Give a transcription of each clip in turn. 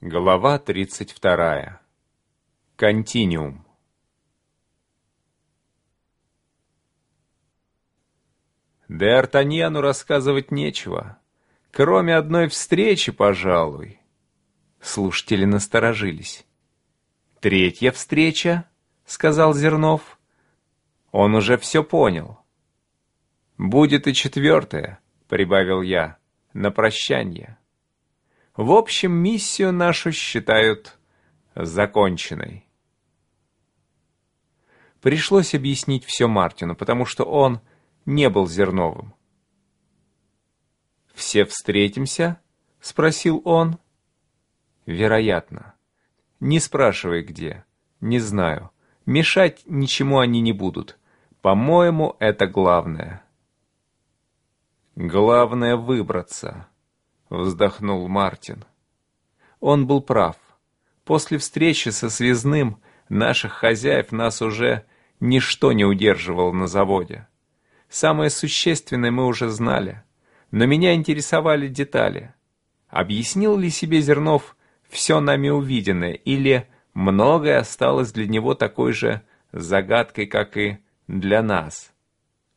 Глава 32. Континиум. Д'Артаньяну рассказывать нечего, кроме одной встречи, пожалуй. Слушатели насторожились. «Третья встреча?» — сказал Зернов. Он уже все понял. «Будет и четвертая», — прибавил я, — «на прощание». В общем, миссию нашу считают законченной. Пришлось объяснить все Мартину, потому что он не был Зерновым. «Все встретимся?» — спросил он. «Вероятно. Не спрашивай, где. Не знаю. Мешать ничему они не будут. По-моему, это главное». «Главное — выбраться», — вздохнул Мартин. Он был прав. После встречи со связным наших хозяев нас уже ничто не удерживало на заводе. Самое существенное мы уже знали, но меня интересовали детали. Объяснил ли себе Зернов все нами увиденное, или многое осталось для него такой же загадкой, как и для нас?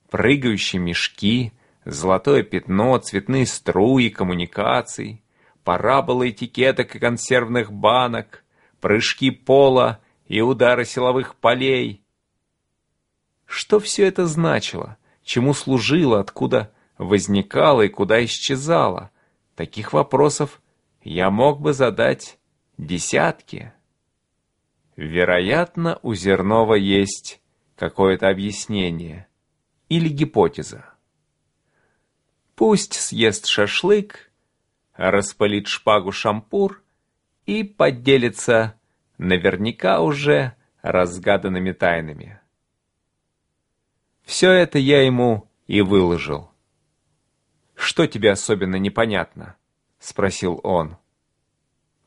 Прыгающие мешки — Золотое пятно, цветные струи коммуникаций, параболы этикеток и консервных банок, прыжки пола и удары силовых полей. Что все это значило? Чему служило, откуда возникало и куда исчезало? Таких вопросов я мог бы задать десятки. Вероятно, у Зернова есть какое-то объяснение или гипотеза. Пусть съест шашлык, распылит шпагу шампур и поделится наверняка уже разгаданными тайнами. Все это я ему и выложил. «Что тебе особенно непонятно?» — спросил он.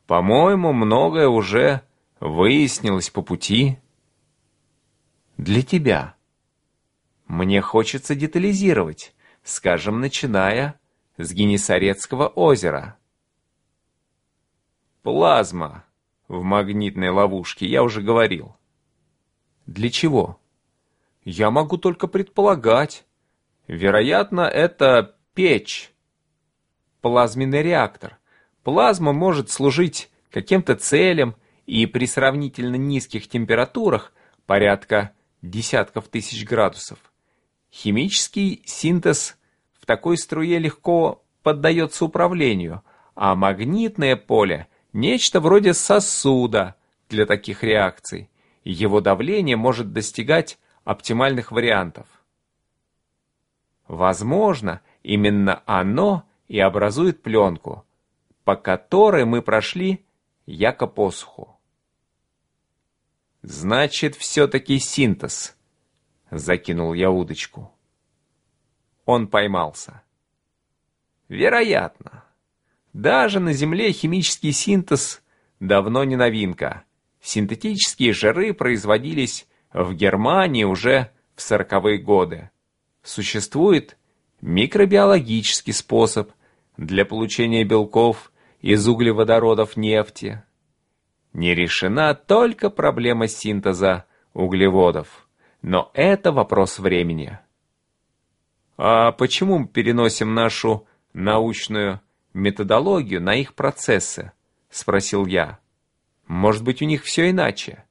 «По-моему, многое уже выяснилось по пути». «Для тебя. Мне хочется детализировать скажем, начиная с Генесарецкого озера. Плазма в магнитной ловушке, я уже говорил. Для чего? Я могу только предполагать. Вероятно, это печь. Плазменный реактор. Плазма может служить каким-то целям и при сравнительно низких температурах, порядка десятков тысяч градусов, Химический синтез в такой струе легко поддается управлению, а магнитное поле – нечто вроде сосуда для таких реакций, его давление может достигать оптимальных вариантов. Возможно, именно оно и образует пленку, по которой мы прошли яко посуху. Значит, все-таки синтез – Закинул я удочку. Он поймался. Вероятно. Даже на Земле химический синтез давно не новинка. Синтетические жиры производились в Германии уже в сороковые годы. Существует микробиологический способ для получения белков из углеводородов нефти. Не решена только проблема синтеза углеводов. Но это вопрос времени. А почему мы переносим нашу научную методологию на их процессы? Спросил я. Может быть, у них все иначе?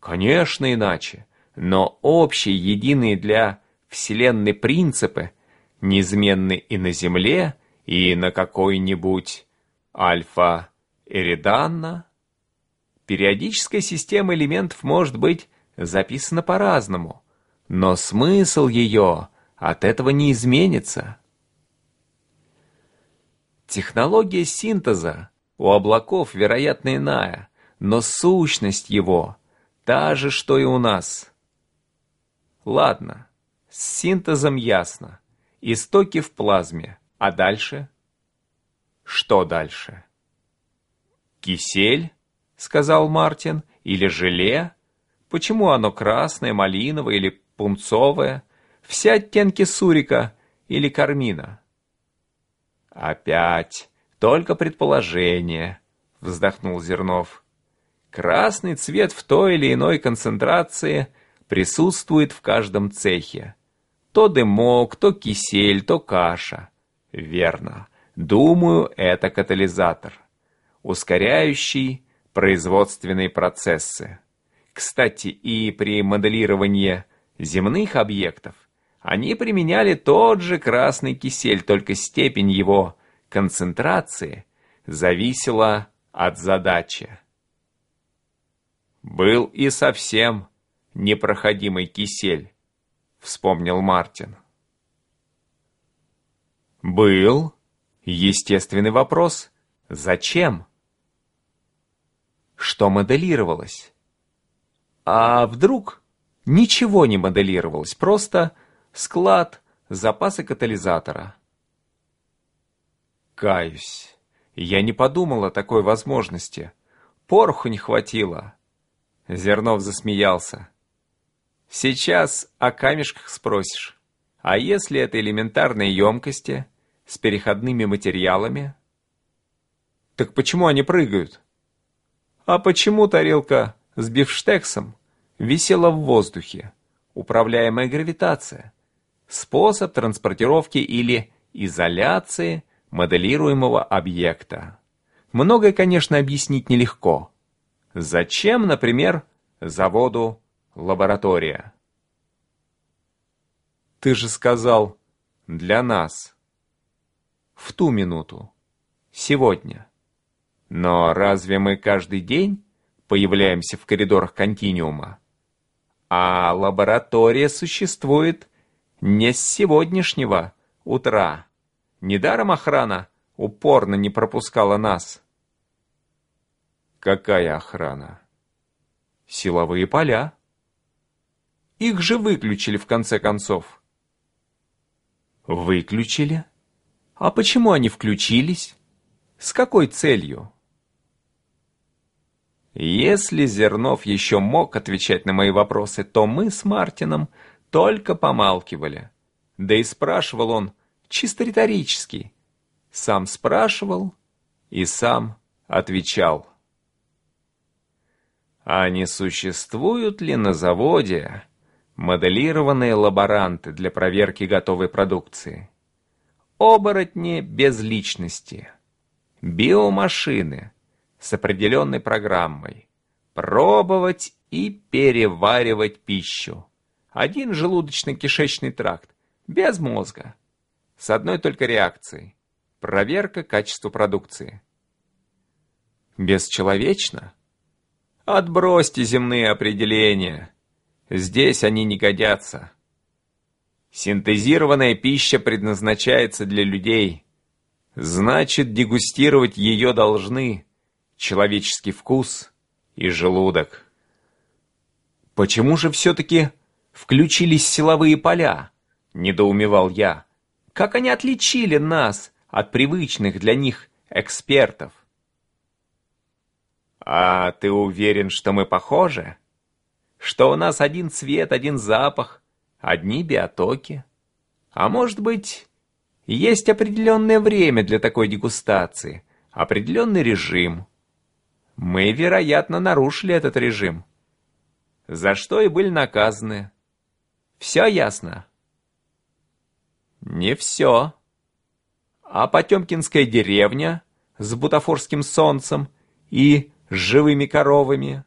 Конечно, иначе. Но общие, единые для Вселенной принципы неизменны и на Земле, и на какой-нибудь Альфа-Эриданна. Периодическая система элементов может быть записана по-разному, но смысл ее от этого не изменится. Технология синтеза у облаков, вероятно, иная, но сущность его та же, что и у нас. Ладно, с синтезом ясно. Истоки в плазме. А дальше? Что дальше? «Кисель?» — сказал Мартин. «Или желе?» Почему оно красное, малиновое или пунцовое? Все оттенки сурика или кармина? Опять только предположение, вздохнул Зернов. Красный цвет в той или иной концентрации присутствует в каждом цехе. То дымок, то кисель, то каша. Верно. Думаю, это катализатор, ускоряющий производственные процессы. Кстати, и при моделировании земных объектов они применяли тот же красный кисель, только степень его концентрации зависела от задачи. «Был и совсем непроходимый кисель», — вспомнил Мартин. «Был. Естественный вопрос. Зачем?» «Что моделировалось?» «А вдруг ничего не моделировалось, просто склад, запасы катализатора?» «Каюсь. Я не подумал о такой возможности. Пороху не хватило». Зернов засмеялся. «Сейчас о камешках спросишь. А если это элементарные емкости с переходными материалами?» «Так почему они прыгают?» «А почему тарелка с бифштексом висела в воздухе? Управляемая гравитация. Способ транспортировки или изоляции моделируемого объекта. Многое, конечно, объяснить нелегко. Зачем, например, заводу лаборатория? Ты же сказал «для нас». В ту минуту. Сегодня. Но разве мы каждый день появляемся в коридорах континиума? А лаборатория существует не с сегодняшнего утра. Недаром охрана упорно не пропускала нас. Какая охрана? Силовые поля. Их же выключили в конце концов. Выключили? А почему они включились? С какой целью? Если Зернов еще мог отвечать на мои вопросы, то мы с Мартином только помалкивали. Да и спрашивал он чисто риторически. Сам спрашивал и сам отвечал. А не существуют ли на заводе моделированные лаборанты для проверки готовой продукции? Оборотни без личности. Биомашины с определенной программой. Пробовать и переваривать пищу. Один желудочно-кишечный тракт, без мозга. С одной только реакцией. Проверка качества продукции. Бесчеловечно? Отбросьте земные определения. Здесь они не годятся. Синтезированная пища предназначается для людей. Значит, дегустировать ее должны человеческий вкус и желудок. Почему же все-таки включились силовые поля? Недоумевал я. Как они отличили нас от привычных для них экспертов? «А ты уверен, что мы похожи? Что у нас один цвет, один запах, одни биотоки? А может быть, есть определенное время для такой дегустации, определенный режим? Мы, вероятно, нарушили этот режим, за что и были наказаны. Все ясно?» «Не все. А Потемкинская деревня с бутафорским солнцем и живыми коровами.